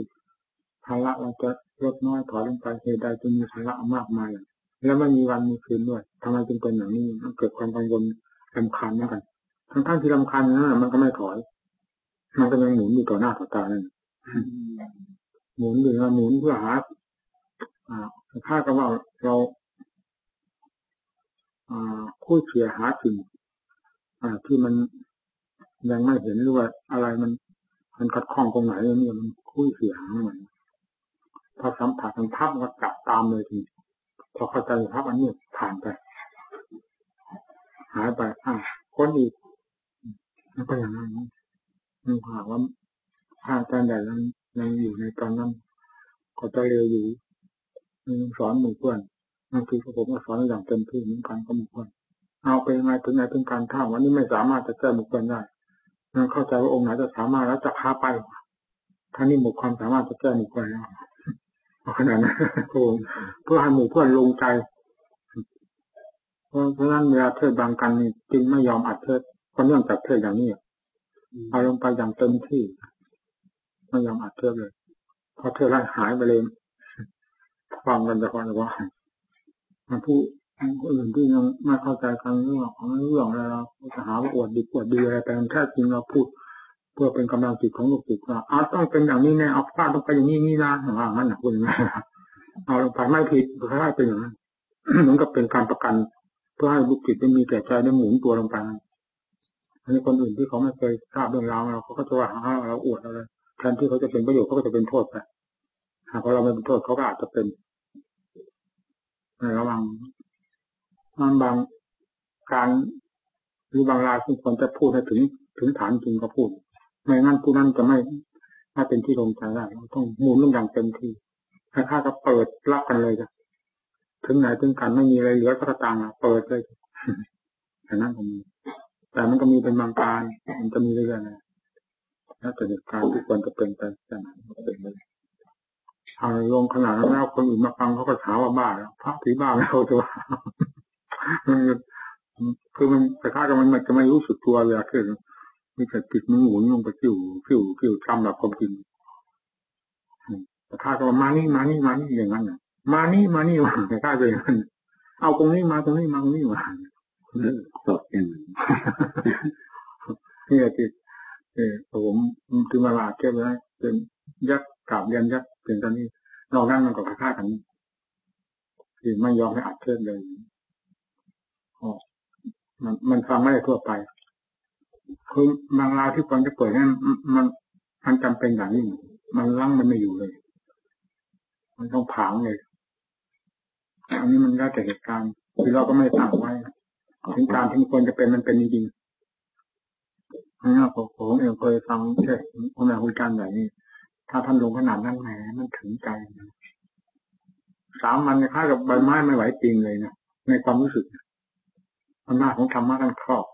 [SPEAKER 1] ภาระเราจะลดน้อยถอยลงไปเหตุใดจึงมีภาระมากมาย แล้วไม่มีวันมีคืนด้วยทำไมจึงเป็นอย่างนี้มันเกิดความกังวลลำคาญเหมือนกันทั้งท่านที่ลำคาญนั้นมันก็ไม่ถอย มันก็ยังหมุนอยู่ต่อหน้าต่อตานั่น หมุนอยู่นะหมุนเพื่อหาค่ากับว่าเราคุยเฉียหาสิ่งที่มันยังไม่เห็นหรือว่าอะไรมันมันขัดข้องตรงไหนเนี่ยมันคุยเสียหามันพอสัมผัสมันทับก็จับตามเลยทีพอเข้าใจทับอันนี้ผ่านไป หายไปอ่าคนอีกมันก็อย่างนั้นมันหากว่าถ้าอาจารใหญ่ยัง ยังอยู่ในตอนนั้นก็จะเร็วอยู่สอนหมู่เพื่อนนั่นคือผมก็สอนอย่างเต็มที่เหมือนกันก็หมู่เพื่อนเอาไปยังไงถึงไหนถึงการท่าวันนี้ไม่สามารถจะแก้หมู่เพื่อนได้นั่นเข้าใจว่าองค์ไหนจะสามารถแล้วจะพาไปท่านี้หมดความสามารถจะแก้หมู่เพื่อนแล้วขนาดนั้นเพื่อให้หมู่เพื่อนลงใจเพราะฉะนั้นเวลาเทศบางกันนี่จึงไม่ยอมอัดเทศเพราะเนื่องจากเทศอย่างนี้เอาลงไปอย่างเต็มที่ ไม่ยอมอัดเทศเลยพอเทศแล้วหายไปเลยฟังกันแต่คนว่ามาผู้คนอื่นที่ยังไม่เข้าใจกันเรื่องของเรื่องอะไรเราจะหาว่าอวดดีอวดดีอะไรแต่แท้จริงเราพูด เพื่อเป็นกำลังจิตของลูกศิษย์ว่าเอาต้องเป็นอย่างนี้แน่เอาฟาต้องไปอย่างนี้นี่นะว่างั้นนะคุณเอาลงไปไม่ผิดเพราะเป็นอย่างนั้นเหมือนกับเป็นการประกัน เพื่อให้ลูกศิษย์ได้มีแก่ใจได้หมุนตัวลงไปอันนี้คนอื่นที่เขาไม่เคยทราบเรื่องราวเราเขาก็จะว่าเราอวดอะไร แทนที่เขาจะเป็นประโยชน์เขาก็จะเป็นโทษไปหากเราไม่เป็นโทษเขาก็อาจจะเป็นระวังมันบางการหรือบางรายที่ควรจะพูดให้ถึงถึงฐานจริงก็พูด ไม่งั้นผู้นั้นจะไม่ไม่เป็นที่ลงใจได้เราต้องมูลลงอย่างเต็มที่ถ้าข้าก็เปิดรับกันเลยจ้ะถึงไหนถึงกันไม่มีอะไรเหลือก็ต่างเปิดเลยแต่นั้นผมแต่มันก็มีเป็นบางการมันจะมีเรื่อยๆ แล้วแต่เหตุการณ์ที่ควรจะเป็นไปแต่ไหนก็เป็นเลยเอาลงขนาดนั้นแล้วคนอื่นมาฟังเขาก็ถามว่าบ้าแล้วพระผีบ้าแล้วตัวคือมันแต่ข้าก็มันมันจะไม่รู้สึกตัวเวลาขึ้นมีแต่จิตมันหมุนลงไปคิวคิวคิวจำแบบความจริงแต่ข้าก็มานี่มานี่มานี่อย่างนั้นมานี่มานี่มาแต่ข้าก็อย่างนั้นเอาตรงนี้มาตรงนี้มาตรงนี้มา
[SPEAKER 2] สดอย่างนั้น
[SPEAKER 1] นี่ที่ เออผมคือมาลาเก็บไว้เป็นยักษ์กาบยันยักษ์เป็นตอนนี้นอกนั้นมันก็ค่ากันคือไม่ยอมให้อัดเทศเลยมันมันฟังไม่ได้ทั่วไป คือบางราวที่ควรจะเปิดนั้นมันมันจำเป็นอย่างนี้มันลังมันไม่อยู่เลย มันต้องผางเลยอันนี้มันได้แต่เหตุการณ์คือเราก็ไม่ตั้งไว้ถึงการที่ควรจะเป็นมันเป็นจริง นะผมเองเคยฟังเช่พระแม่คุยกันแบบนี้ ถ้าท่านลงขนาดนั้นแหมมันถึงใจนะสามวันค่ากับใบไม้ไม่ไหวจริงเลยนะในความรู้สึกอำนาจของธรรมะท่านครอบ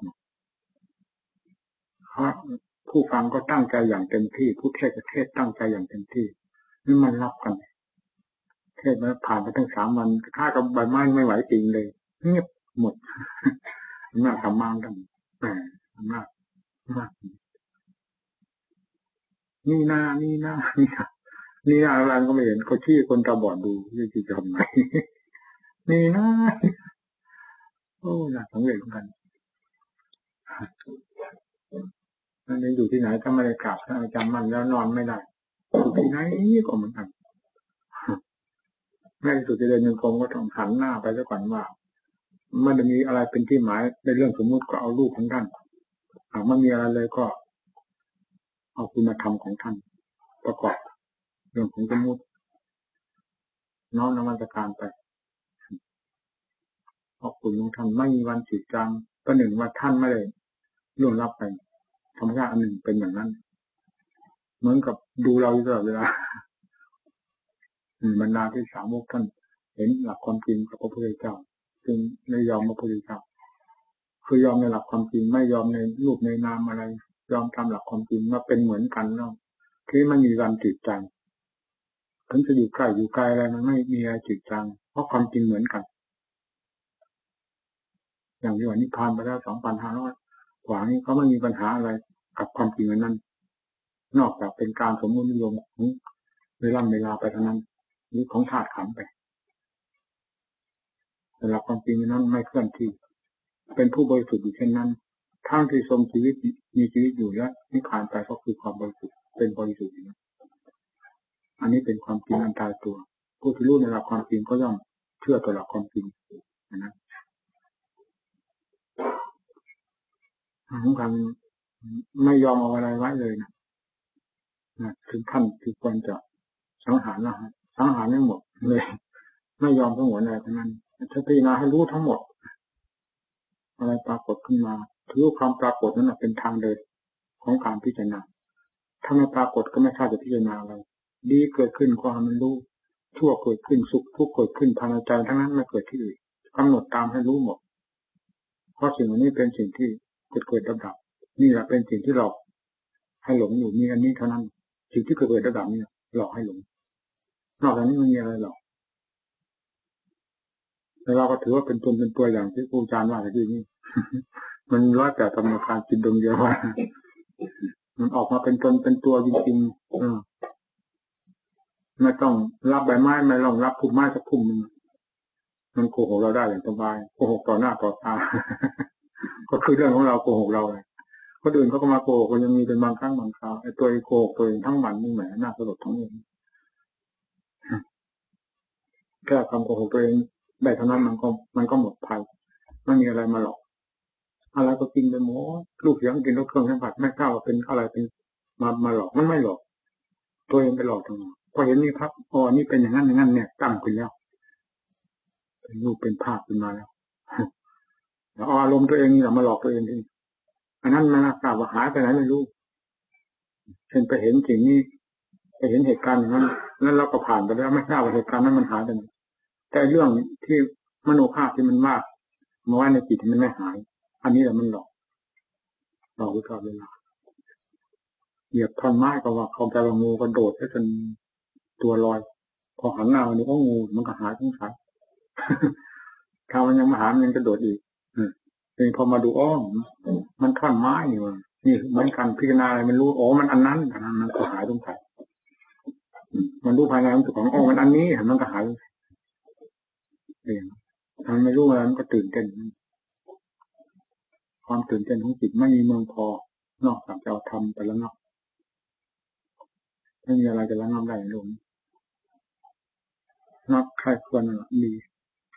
[SPEAKER 1] เพราะผู้ฟังก็ตั้งใจอย่างเต็มที่ ผู้เทศก็เทศตั้งใจอย่างเต็มที่นี่มันรับกัน เทศมาผ่านไปตั้งสามวันค่ากับใบไม้ไม่ไหวจริงเลยเงียบหมดอำนาจธรรมะกันแหมอำนาจ นี่หน้านี่หน้านี่หน้านี่หน้าอะไรก็ไม่เห็นก็ที่คนตาบอดดูยี่จะทำไงนี่หน้าโอ้หนักสังเวชเหมือนกันนั่นอยู่ที่ไหนถ้าไม่ได้กราบถ้าจำมันแล้วนอนไม่ได้อยู่ที่ไหนก็เหมือนกันแม่สุดจะเดินยังคงก็ต้องหันหน้าไปซะก่อนว่ามันจะมีอะไรเป็นที่หมายในเรื่องสมมุติก็เอารูปของท่าน หากไม่มีอะไรเลยก็ เอาคุณธรรมของท่านประกอบเรื่องของสมมติน้อมนมัสการไปเพราะคุณของท่านไม่มีวันจิตจังก็หนึ่งว่าท่านไม่ได้ล่วงรับไปธรรมชาติอันหนึ่งเป็นอย่างนั้น เหมือนกับดูเราอยู่ตลอดเวลาบรรดาที่สาวกท่านเห็นหลักความจริงกับพระพุทธเจ้าจึงไม่ยอมพระพุทธเจ้า คือยอมในหลักความจริงไม่ยอมในรูปในนามอะไร ยอมตาหลักความจริงมาเป็นเหมือนกันเนาะที่ไม่มีวันจิตจังถึงจะอยู่ใกล้อยู่ไกลอะไรมันไม่มีอะไรจิตจัง เพราะความจริงเหมือนกัน อย่างที่วันนี้ผ่านไปแล้วสองพันห้าร้อยกว่านี้เขาไม่มีปัญหาอะไรกับความจริงนั้น นอกจากเป็นการสมมตินิยมของเวลาเวลาไปเท่านั้นหรือของธาตุขันไปแต่หลักความจริงนั้นไม่เคลื่อนที่ เป็นผู้บริสุทธิ์อยู่เช่นนั้นทั้งที่ทรงชีวิตมีชีวิตอยู่และนิพพานไปก็คือความบริสุทธิ์เป็นบริสุทธิ์อยู่อันนี้เป็นความจริงอันตายตัว ผู้ที่รู้ในหลักความจริงก็ย่อมเชื่อต่อหลักความจริงนะสำคัญไม่ยอมเอาอะไรไว้เลยนะนะถึงขั้นที่ควรจะสังหารนะสังหารไม่หมดเลย ไม่ยอมทั้งหมดอะไรทั้งนั้นถ้าพิจารณาให้รู้ทั้งหมด อะไรปรากฏขึ้นมาถือความปรากฏนั้นเป็นทางเดินของการพิจารณา ถ้าไม่ปรากฏก็ไม่ทราบจะพิจารณาอะไร ดีเกิดขึ้นก็ให้มันรู้ ชั่วเกิดขึ้นสุขทุกข์เกิดขึ้นภายในใจทั้งนั้นไม่เกิดที่อื่นกำหนดตามให้รู้หมด เพราะสิ่งนี้เป็นสิ่งที่เกิดเกิดดับดับ นี่แหละเป็นสิ่งที่หลอกให้หลงอยู่มีอันนี้เท่านั้น สิ่งที่เกิดเกิดดับดับนี่หลอกให้หลง นอกจากนี้มันมีอะไรหรอก แต่เราก็ถือว่าเป็นตนเป็นตัวอย่างที่ครูอาจารย์ว่าที่นี่มันร้อยแต่กรรมการจิตดงเดียวว่ามันออกมาเป็นตนเป็นตัวจริงๆไม่ต้องรับใบไม้ไม่ต้องรับพุ่มไม้สักพุ่มนึงมันโกหกเราได้อย่างสบายโกหกต่อหน้าต่อตา ก็คือเรื่องของเราโกหกเราเลยคนอื่นเขาก็มาโกหกยังมีเป็นบางครั้งบางคราวไอ้ตัวโกหกตัวเองทั้งวันนี่แหมน่าสลดทั้งเองแค่คำโกหกตัวเอง ได้เท่านั้นมันก็มันก็หมดภัยไม่มีอะไรมาหลอกอะไรก็กินไปหมดลูกเสียงกินรถเครื่องสัมผัสไม่กล้าวเป็นอะไรเป็นมามาหลอกมันไม่หลอก ตัวเองไปหลอกทั้งหมพอเห็นนี่ครับอ๋อนี่เป็นอย่างนั้นอย่างนั้นเนี่ยตั้งขึ้นแล้วเป็นรูปเป็นภาพขึ้นมาแล้วแล้วอารมณ์ตัวเองนี่แหละมาหลอกตัวเองที่อันนั้นมันกล่าวว่าหายไปไหนไม่รู้เช่นไปเห็นสิ่งนี้ไปเห็นเหตุการณ์อย่างนั้นนั้นเราก็ผ่านไปแล้วไม่ทราบว่าเหตุการณ์นั้นมันหายไปไหน แต่เรื่องที่มโนภาพที่มันว่ามาว่าในจิตมันไม่หาย อันนี้แหละมันหลอกหลอกตลอดเวลาเหยียบท่อนไม้ก็ว่าเขาจะลงงูกระโดดให้จนตัวลอย พอหันหน้ามันก็งูมันก็หายทั้งสายถ้ามันยังมาหามันกระโดดอีกเองพอมาดูอ้อมมันท่อนไม้นี่มันนี่เหมือนกันพิจารณาอะไรมันรู้โอ้มันอันนั้นอันนั้นมันก็หายตรงไหนมันรู้ภายในมันของอ้อมันอันนี้มันก็หาย เองทำไม่รู้อะไรมันก็ตื่นเต้นความตื่นเต้นของจิตไม่มีเมืองพอนอกจากจะเอาทำไปแล้วเนาะไม่มีอะไรจะระงับได้ลงนักใครควรมี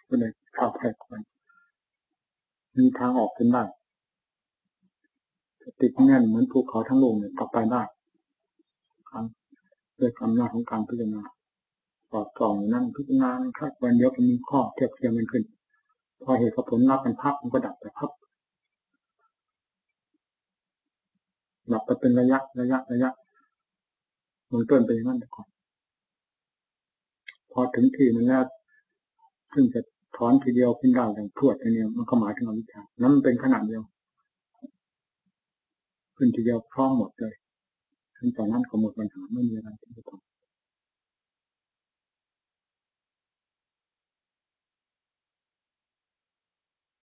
[SPEAKER 1] ก็เลยข้าวใครควรมีทางออกขึ้นได้ติดแน่นเหมือนภูเขาทั้งลกเนี่ยกลับไปได้ครับด้วยอำนาจของการพิจารณา สอดส่องนั่งพิจารณาครับวันเดียวมันมีข้อเทียบเทียมกันขึ้น พอเหตุผลรับมันพับมันก็ดับไปพับหลับไปเป็นระยะระยะระยะมันต้นไปอย่างนั้นก่อน พอถึงทีมันแล้วซึ่งจะถอนทีเดียวขึ้นได้อย่างพรวดอันนี้มันก็หมายถึงอวิชชานั้นมันเป็นขนาดเดียว ขึ้นทีเดียวพร้อมหมดเลยถึงตอนนั้นก็หมดปัญหาไม่มีอะไรที่จะต้อง